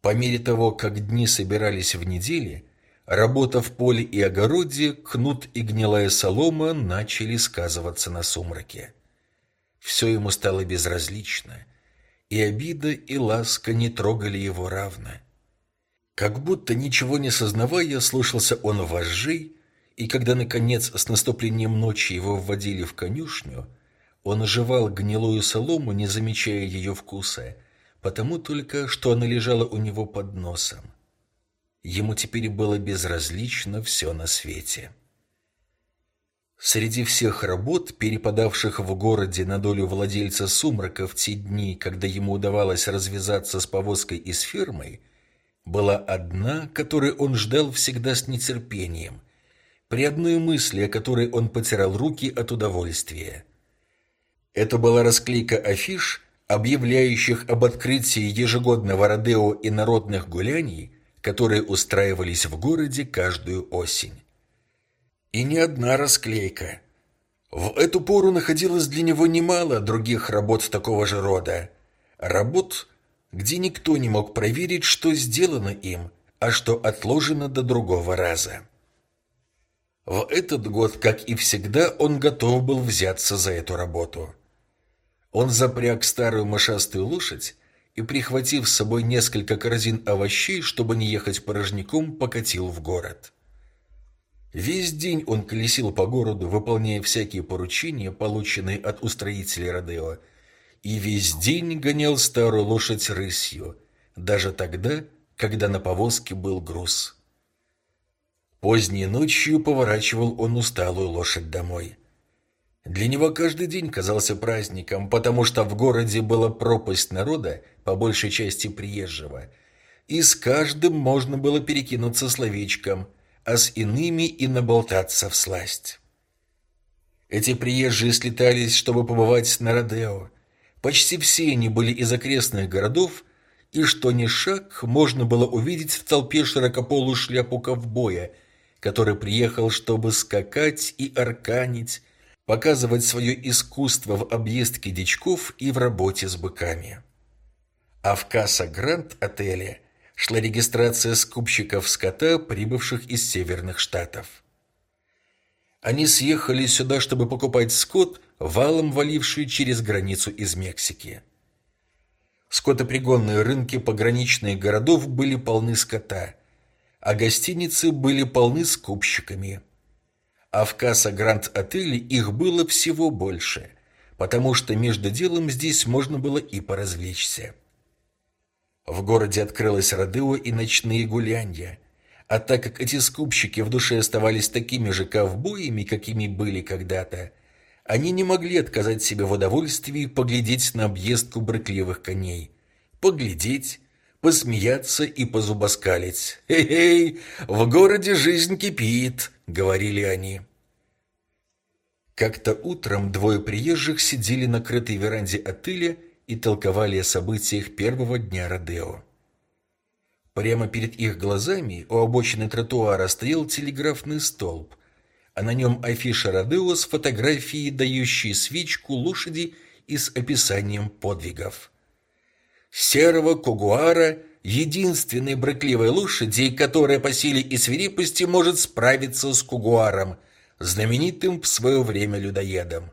По мере того, как дни собирались в неделе, работа в поле и огороде, кнут и гнилая солома начали сказываться на сумраке. Все ему стало безразлично, и обида и ласка не трогали его равно. Как будто ничего не сознавая, слушался он вожжей, и когда, наконец, с наступлением ночи его вводили в конюшню, он оживал гнилую солому, не замечая ее вкуса, потому только, что она лежала у него под носом. Ему теперь было безразлично все на свете. Среди всех работ, перепадавших в городе на долю владельца сумрака в те дни, когда ему удавалось развязаться с повозкой и с фермой, была одна, которой он ждал всегда с нетерпением, при одной мысли, о которой он потирал руки от удовольствия. Это была расклейка афиш, объявляющих об открытии ежегодного родео и народных гуляний, которые устраивались в городе каждую осень. И не одна расклейка. В эту пору находилось для него немало других работ такого же рода. Работ, где никто не мог проверить, что сделано им, а что отложено до другого раза. В этот год, как и всегда, он готов был взяться за эту работу. Он запряг старую мышастую лошадь и, прихватив с собой несколько корзин овощей, чтобы не ехать порожняком, покатил в город. Весь день он колесил по городу, выполняя всякие поручения, полученные от устроителей Родео, и весь день гонял старую лошадь рысью, даже тогда, когда на повозке был груз. Поздней ночью поворачивал он усталую лошадь домой. Для него каждый день казался праздником, потому что в городе была пропасть народа, по большей части приезжего, и с каждым можно было перекинуться словечком, а с иными и наболтаться в сласть. Эти приезжие слетались, чтобы побывать на Родео. Почти все они были из окрестных городов, и что ни шаг можно было увидеть в толпе широкополую шляпу ковбоя, который приехал, чтобы скакать и арканить, показывать свое искусство в объездке дичков и в работе с быками. А в Касса Гранд отеле шла регистрация скупщиков скота, прибывших из северных штатов. Они съехали сюда, чтобы покупать скот, валом валивший через границу из Мексики. Скотопригонные рынки пограничных городов были полны скота, а гостиницы были полны скупщиками – а в Касса Гранд Отеле их было всего больше, потому что между делом здесь можно было и поразвлечься. В городе открылось Родео и ночные гулянья, а так как эти скупщики в душе оставались такими же ковбоями, какими были когда-то, они не могли отказать себе в удовольствии поглядеть на объездку брыкливых коней. Поглядеть, посмеяться и позубоскалить. «Эй-эй, в городе жизнь кипит», — говорили они. Как-то утром двое приезжих сидели на крытой веранде отеля и толковали о событиях первого дня Родео. Прямо перед их глазами у обочины тротуара стоял телеграфный столб, а на нем афиша Родео с фотографией, дающей свечку лошади и с описанием подвигов серого кугуара, единственной брыкливой лошади, которая по силе и свирепости может справиться с кугуаром, знаменитым в свое время людоедом.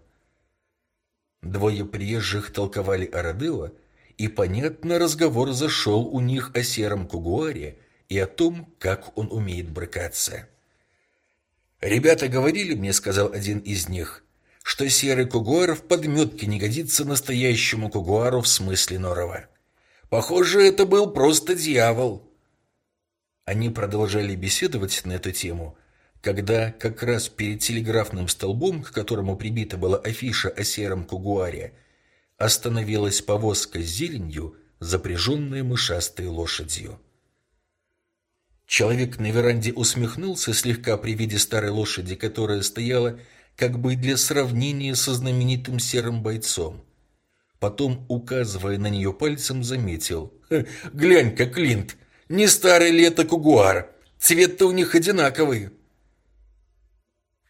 Двое приезжих толковали о Родео, и, понятно, разговор зашел у них о сером кугуаре и о том, как он умеет брыкаться. «Ребята говорили мне, — сказал один из них, — что серый кугуар в подметке не годится настоящему кугуару в смысле норова. Похоже, это был просто дьявол. Они продолжали беседовать на эту тему, когда как раз перед телеграфным столбом, к которому прибита была афиша о сером кугуаре, остановилась повозка с зеленью, запряженная мышастой лошадью. Человек на веранде усмехнулся слегка при виде старой лошади, которая стояла как бы для сравнения со знаменитым серым бойцом. Потом, указывая на нее пальцем, заметил. «Глянь-ка, Клинт, не старый ли это кугуар? Цвет-то у них одинаковый».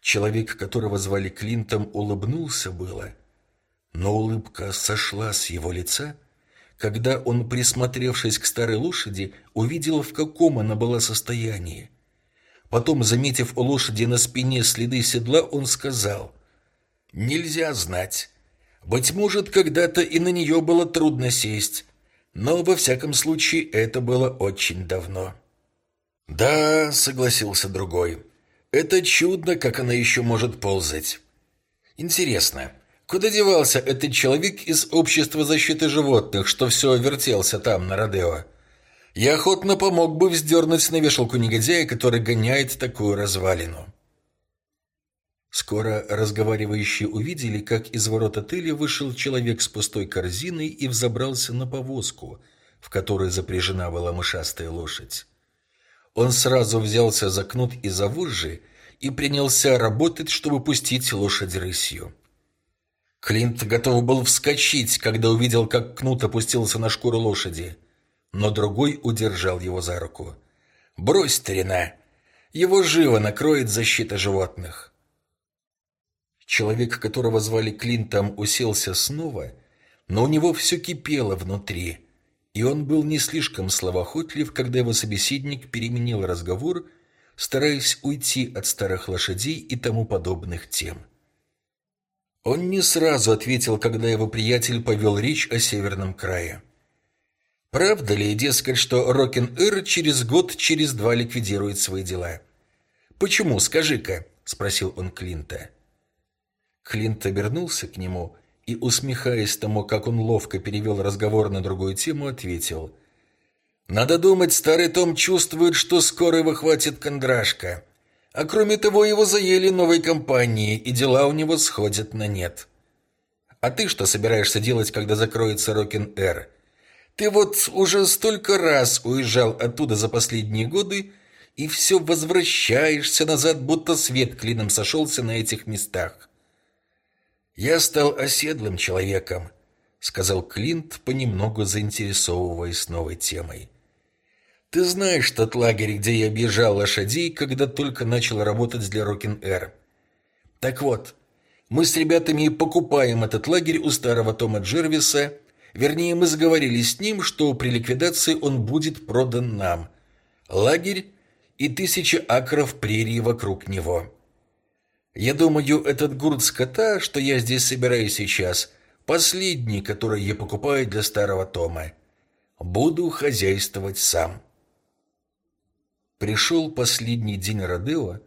Человек, которого звали Клинтом, улыбнулся было, но улыбка сошла с его лица, когда он, присмотревшись к старой лошади, увидел, в каком она была состоянии. Потом, заметив у лошади на спине следы седла, он сказал, «Нельзя знать, быть может, когда-то и на нее было трудно сесть, но во всяком случае это было очень давно. «Да», — согласился другой, — «это чудно, как она еще может ползать». «Интересно, куда девался этот человек из общества защиты животных, что все вертелся там, на Родео?» Я охотно помог бы вздернуть на вешалку негодяя, который гоняет такую развалину. Скоро разговаривающие увидели, как из ворот отеля вышел человек с пустой корзиной и взобрался на повозку, в которой запряжена была мышастая лошадь. Он сразу взялся за кнут и за вожжи и принялся работать, чтобы пустить лошадь рысью. Клинт готов был вскочить, когда увидел, как кнут опустился на шкуру лошади, но другой удержал его за руку. «Брось, старина! Его живо накроет защита животных!» Человек, которого звали Клинтом, уселся снова, но у него все кипело внутри, и он был не слишком словоохотлив, когда его собеседник переменил разговор, стараясь уйти от старых лошадей и тому подобных тем. Он не сразу ответил, когда его приятель повел речь о северном крае. Правда ли, дескать, что Рокен-Эр через год, через два ликвидирует свои дела? «Почему, скажи-ка?» — спросил он Клинта. Клинт обернулся к нему и, усмехаясь тому, как он ловко перевел разговор на другую тему, ответил. «Надо думать, старый Том чувствует, что скоро его хватит кондрашка. А кроме того, его заели новые компании, и дела у него сходят на нет. А ты что собираешься делать, когда закроется Рокин-Эр? Ты вот уже столько раз уезжал оттуда за последние годы, и все возвращаешься назад, будто свет клином сошелся на этих местах. Я стал оседлым человеком, сказал Клинт, понемногу заинтересовываясь новой темой. Ты знаешь тот лагерь, где я объезжал лошадей, когда только начал работать для Рокин-Эр. Так вот, мы с ребятами покупаем этот лагерь у старого Тома Джервиса. Вернее, мы сговорились с ним, что при ликвидации он будет продан нам. Лагерь и тысячи акров прерий вокруг него. Я думаю, этот гурт скота, что я здесь собираю сейчас, последний, который я покупаю для старого Тома. Буду хозяйствовать сам. Пришел последний день Родео,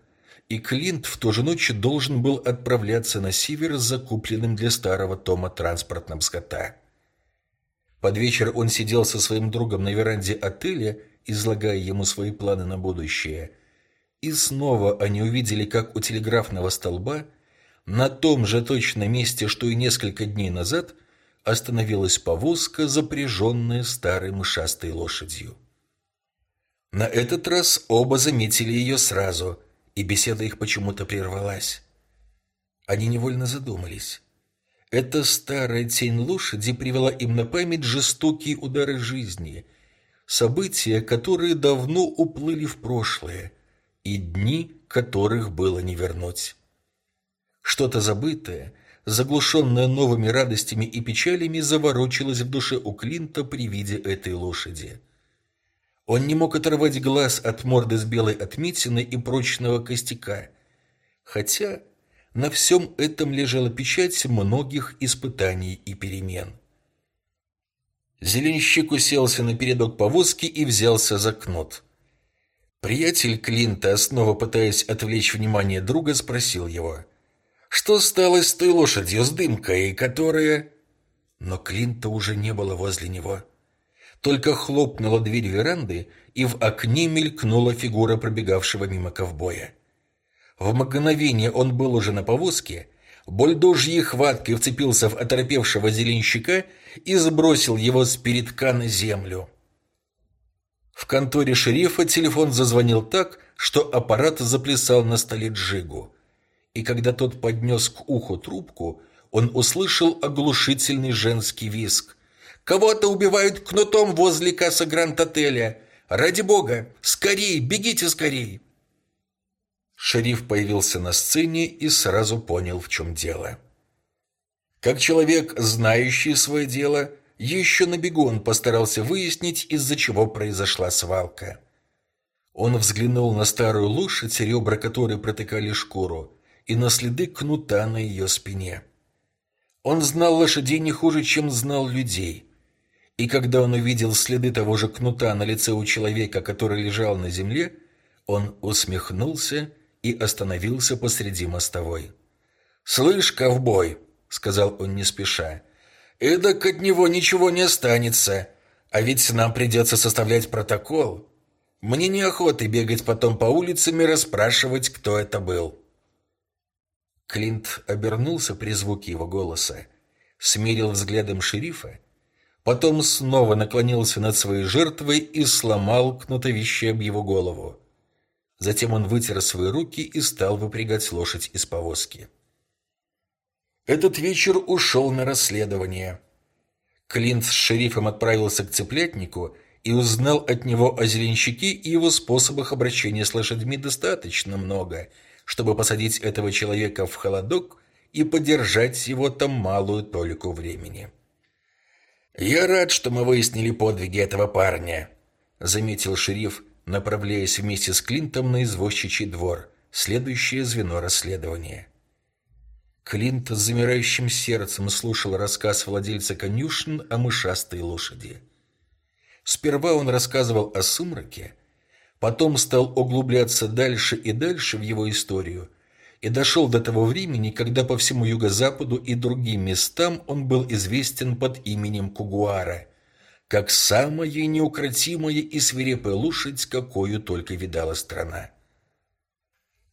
и Клинт в ту же ночь должен был отправляться на север с закупленным для старого Тома транспортным скота. Под вечер он сидел со своим другом на веранде отеля, излагая ему свои планы на будущее. И снова они увидели, как у телеграфного столба, на том же точно месте, что и несколько дней назад, остановилась повозка, запряженная старой мышастой лошадью. На этот раз оба заметили ее сразу, и беседа их почему-то прервалась. Они невольно задумались. Эта старая тень лошади привела им на память жестокие удары жизни, события, которые давно уплыли в прошлое, и дни, которых было не вернуть. Что-то забытое, заглушенное новыми радостями и печалями, заворочилось в душе у Клинта при виде этой лошади. Он не мог оторвать глаз от морды с белой отметиной и прочного костяка, хотя на всем этом лежала печать многих испытаний и перемен. Зеленщик уселся на передок повозки и взялся за кнут. Приятель Клинта, снова пытаясь отвлечь внимание друга, спросил его, «Что стало с той лошадью с дымкой, которая...» Но Клинта уже не было возле него. Только хлопнула дверь веранды, и в окне мелькнула фигура пробегавшего мимо ковбоя. В мгновение он был уже на повозке, бульдожьей хваткой вцепился в оторопевшего зеленщика и сбросил его с передка на землю. В конторе шерифа телефон зазвонил так, что аппарат заплясал на столе Джигу. И когда тот поднес к уху трубку, он услышал оглушительный женский визг. Кого-то убивают кнутом возле кассы Гранд-отеля. Ради бога, скорей, бегите скорей!» Шериф появился на сцене и сразу понял, в чем дело. Как человек, знающий свое дело, еще на бегу он постарался выяснить, из-за чего произошла свалка. Он взглянул на старую лошадь, ребра которой протыкали шкуру, и на следы кнута на ее спине. Он знал лошадей не хуже, чем знал людей и когда он увидел следы того же кнута на лице у человека, который лежал на земле, он усмехнулся и остановился посреди мостовой. «Слышь, ковбой!» — сказал он не спеша. «Эдак от него ничего не останется, а ведь нам придется составлять протокол. Мне неохота бегать потом по улицам и расспрашивать, кто это был». Клинт обернулся при звуке его голоса, смирил взглядом шерифа Потом снова наклонился над своей жертвой и сломал кнутовище об его голову. Затем он вытер свои руки и стал выпрягать лошадь из повозки. Этот вечер ушел на расследование. Клинт с шерифом отправился к цыплятнику и узнал от него о зеленщике и его способах обращения с лошадьми достаточно много, чтобы посадить этого человека в холодок и подержать его там малую толику времени. «Я рад, что мы выяснили подвиги этого парня», — заметил шериф, направляясь вместе с Клинтом на извозчичий двор, следующее звено расследования. Клинт с замирающим сердцем слушал рассказ владельца конюшен о мышастой лошади. Сперва он рассказывал о сумраке, потом стал углубляться дальше и дальше в его историю — и дошел до того времени, когда по всему юго-западу и другим местам он был известен под именем Кугуара, как самая неукротимая и свирепая лошадь, какую только видала страна.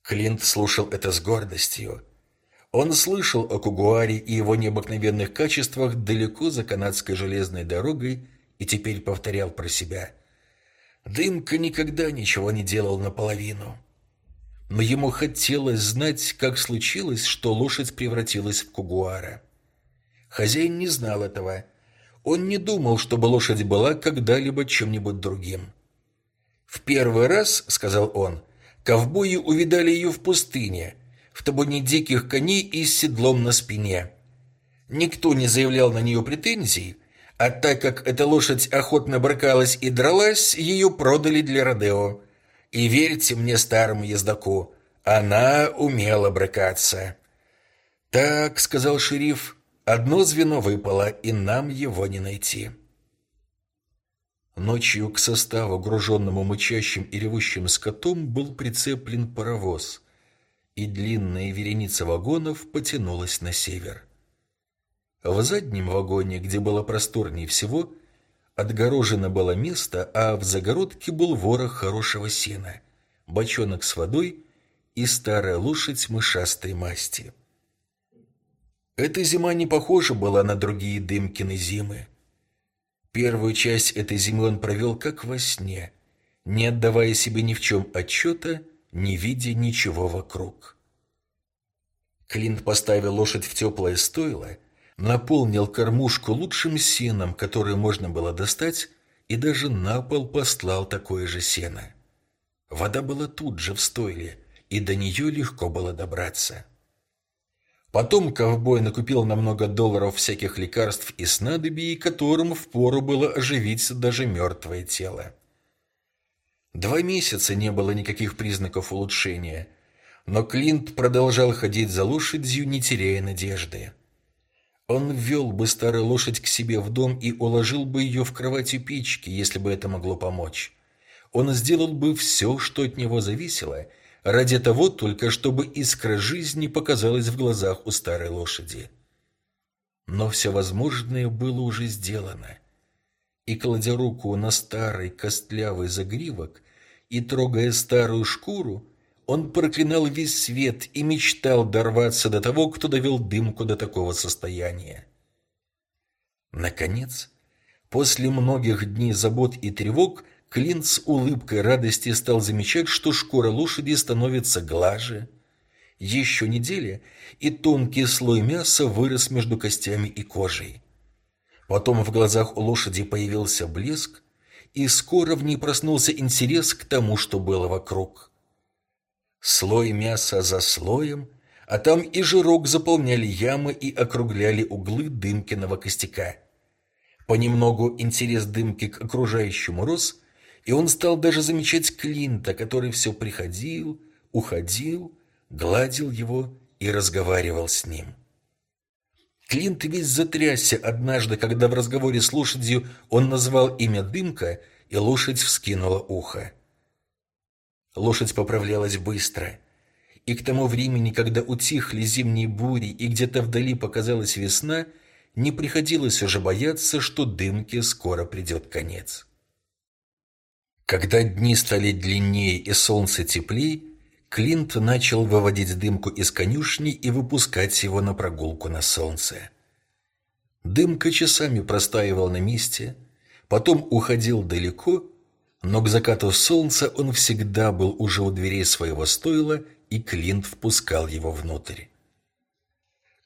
Клинт слушал это с гордостью. Он слышал о Кугуаре и его необыкновенных качествах далеко за канадской железной дорогой и теперь повторял про себя. Дымка никогда ничего не делал наполовину. Но ему хотелось знать, как случилось, что лошадь превратилась в Кугуара. Хозяин не знал этого. Он не думал, чтобы лошадь была когда-либо чем-нибудь другим. «В первый раз, — сказал он, — ковбои увидали ее в пустыне, в табуне диких коней и с седлом на спине. Никто не заявлял на нее претензий, а так как эта лошадь охотно брыкалась и дралась, ее продали для Родео. И верьте мне, старому ездаку, она умела брыкаться. «Так», — сказал шериф, — «одно звено выпало, и нам его не найти». Ночью к составу, груженному мычащим и ревущим скотом, был прицеплен паровоз, и длинная вереница вагонов потянулась на север. В заднем вагоне, где было просторнее всего, отгорожено было место, а в загородке был ворох хорошего сена, бочонок с водой и старая лошадь мышастой масти. Эта зима не похожа была на другие Дымкины зимы. Первую часть этой зимы он провел как во сне, не отдавая себе ни в чем отчета, не видя ничего вокруг. Клинт поставил лошадь в теплое стойло, наполнил кормушку лучшим сеном, которое можно было достать, и даже на пол послал такое же сено. Вода была тут же в стойле, и до нее легко было добраться. Потом ковбой накупил на много долларов всяких лекарств и снадобий, которым впору было оживить даже мертвое тело. Два месяца не было никаких признаков улучшения, но Клинт продолжал ходить за лошадью, не теряя надежды. Он ввел бы старую лошадь к себе в дом и уложил бы ее в кровать у печки, если бы это могло помочь. Он сделал бы все, что от него зависело, ради того только, чтобы искра жизни показалась в глазах у старой лошади. Но все возможное было уже сделано. И, кладя руку на старый костлявый загривок и трогая старую шкуру, он проклинал весь свет и мечтал дорваться до того, кто довел дымку до такого состояния. Наконец, после многих дней забот и тревог, Клинт с улыбкой радости стал замечать, что шкура лошади становится глаже. Еще неделя, и тонкий слой мяса вырос между костями и кожей. Потом в глазах у лошади появился блеск, и скоро в ней проснулся интерес к тому, что было вокруг. Слой мяса за слоем, а там и жирок заполняли ямы и округляли углы дымкиного костяка. Понемногу интерес дымки к окружающему рос, и он стал даже замечать Клинта, который все приходил, уходил, гладил его и разговаривал с ним. Клинт весь затрясся однажды, когда в разговоре с лошадью он назвал имя Дымка, и лошадь вскинула ухо. Лошадь поправлялась быстро. И к тому времени, когда утихли зимние бури и где-то вдали показалась весна, не приходилось уже бояться, что дымке скоро придет конец. Когда дни стали длиннее и солнце теплее, Клинт начал выводить дымку из конюшни и выпускать его на прогулку на солнце. Дымка часами простаивал на месте, потом уходил далеко но к закату солнца он всегда был уже у дверей своего стойла, и Клинт впускал его внутрь.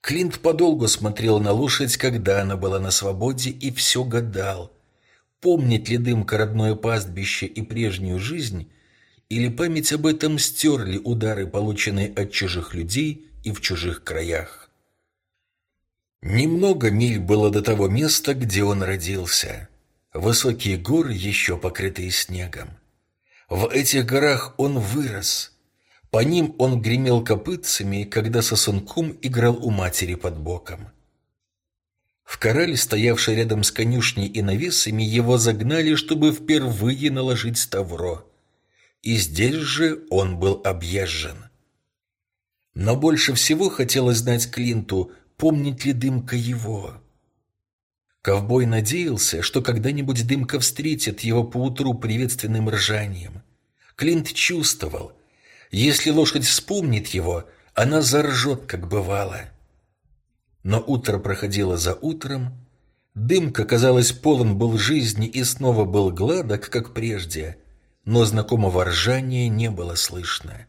Клинт подолгу смотрел на лошадь, когда она была на свободе, и все гадал, помнит ли дымка родное пастбище и прежнюю жизнь, или память об этом стерли удары, полученные от чужих людей и в чужих краях. Немного миль было до того места, где он родился. Высокие горы, еще покрытые снегом. В этих горах он вырос. По ним он гремел копытцами, когда сосунком играл у матери под боком. В кораль, стоявший рядом с конюшней и навесами, его загнали, чтобы впервые наложить ставро. И здесь же он был объезжен. Но больше всего хотелось знать Клинту, помнит ли дымка его. Ковбой надеялся, что когда-нибудь дымка встретит его поутру приветственным ржанием. Клинт чувствовал, Если лошадь вспомнит его, она заржет, как бывало. Но утро проходило за утром, Дымка, казалось, полон был жизни и снова был гладок, как прежде, но знакомого ржания не было слышно.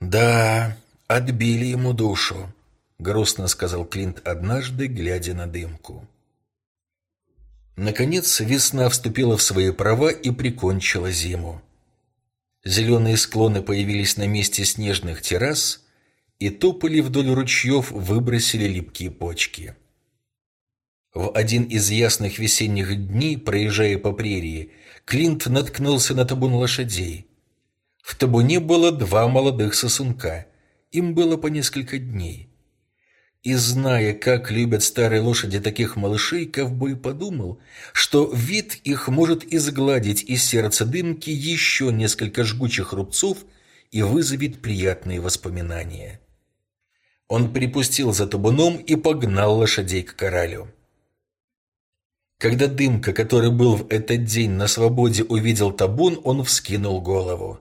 «Да, отбили ему душу», — грустно сказал Клинт однажды, глядя на дымку. Наконец весна вступила в свои права и прикончила зиму. Зеленые склоны появились на месте снежных террас, и тополи вдоль ручьев выбросили липкие почки. В один из ясных весенних дней, проезжая по прерии, Клинт наткнулся на табун лошадей. В табуне было два молодых сосунка. Им было по несколько дней. И зная, как любят старые лошади таких малышей, ковбой подумал, что вид их может изгладить из сердца дымки еще несколько жгучих рубцов и вызовет приятные воспоминания. Он припустил за табуном и погнал лошадей к коралю. Когда Дымка, который был в этот день на свободе, увидел табун, он вскинул голову.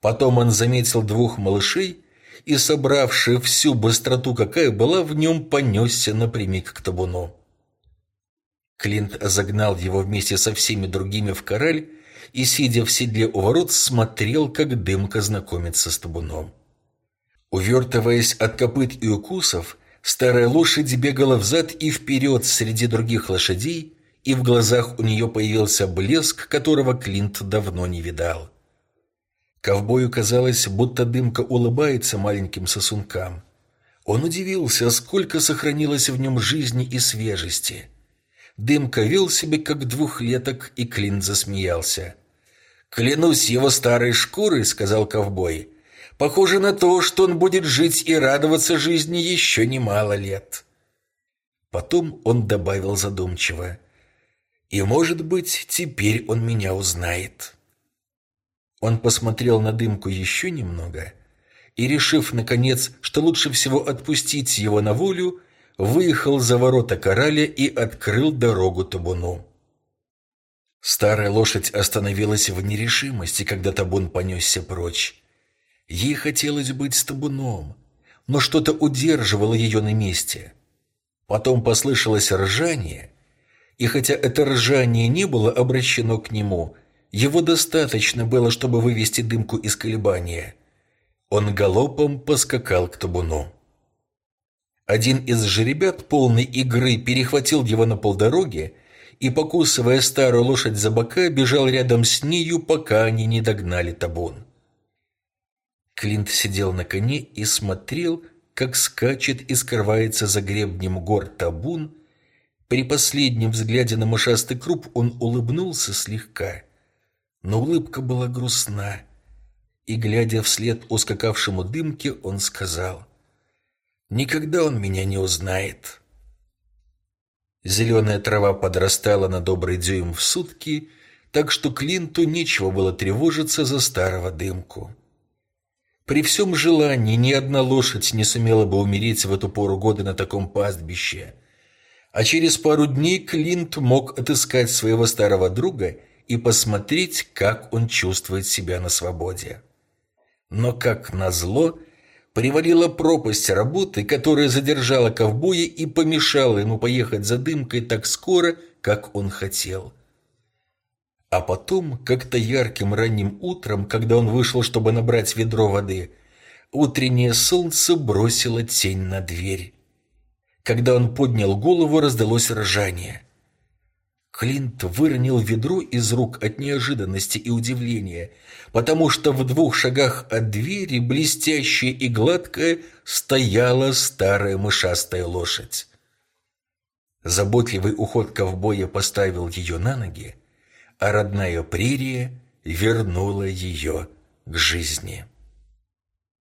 Потом он заметил двух малышей и, собравший всю быстроту, какая была в нем, понесся напрямик к табуну. Клинт загнал его вместе со всеми другими в кораль и, сидя в седле у ворот, смотрел, как Дымка знакомится с табуном. Увертываясь от копыт и укусов, Старая лошадь бегала взад и вперед среди других лошадей, и в глазах у нее появился блеск, которого Клинт давно не видал. Ковбою казалось, будто дымка улыбается маленьким сосункам. Он удивился, сколько сохранилось в нем жизни и свежести. Дымка вел себя, как двухлеток, и Клинт засмеялся. «Клянусь его старой шкурой», — сказал ковбой, — Похоже на то, что он будет жить и радоваться жизни еще немало лет. Потом он добавил задумчиво. «И, может быть, теперь он меня узнает». Он посмотрел на дымку еще немного и, решив, наконец, что лучше всего отпустить его на волю, выехал за ворота кораля и открыл дорогу табуну. Старая лошадь остановилась в нерешимости, когда табун понесся прочь. Ей хотелось быть с табуном, но что-то удерживало ее на месте. Потом послышалось ржание, и хотя это ржание не было обращено к нему, его достаточно было, чтобы вывести дымку из колебания. Он галопом поскакал к табуну. Один из жеребят полной игры перехватил его на полдороге и, покусывая старую лошадь за бока, бежал рядом с нею, пока они не догнали табун. Клинт сидел на коне и смотрел, как скачет и скрывается за гребнем гор табун. При последнем взгляде на мышастый круп он улыбнулся слегка, но улыбка была грустна. И, глядя вслед ускакавшему дымке, он сказал, «Никогда он меня не узнает». Зеленая трава подрастала на добрый дюйм в сутки, так что Клинту нечего было тревожиться за старого дымку. При всем желании ни одна лошадь не сумела бы умереть в эту пору года на таком пастбище. А через пару дней Клинт мог отыскать своего старого друга и посмотреть, как он чувствует себя на свободе. Но, как назло, привалила пропасть работы, которая задержала ковбоя и помешала ему поехать за дымкой так скоро, как он хотел. А потом, как-то ярким ранним утром, когда он вышел, чтобы набрать ведро воды, утреннее солнце бросило тень на дверь. Когда он поднял голову, раздалось ржание. Клинт выронил ведро из рук от неожиданности и удивления, потому что в двух шагах от двери, блестящая и гладкая, стояла старая мышастая лошадь. Заботливый уход ковбоя поставил ее на ноги, а родная прерия вернула ее к жизни.